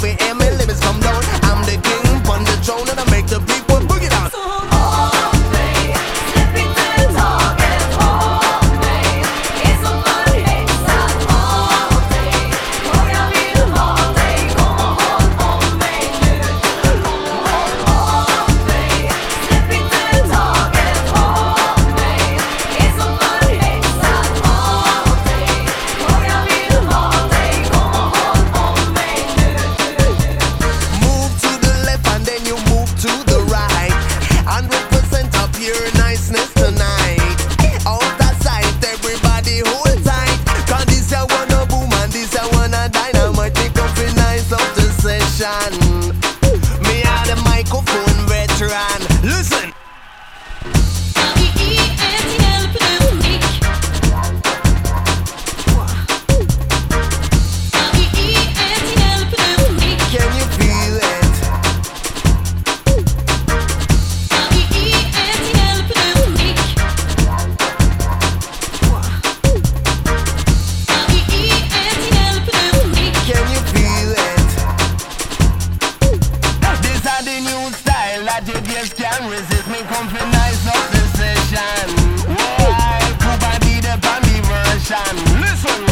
love it dynamite, it comes nice of the session. can resist me, compromise no decision. Why could I be the bambi version? Listen.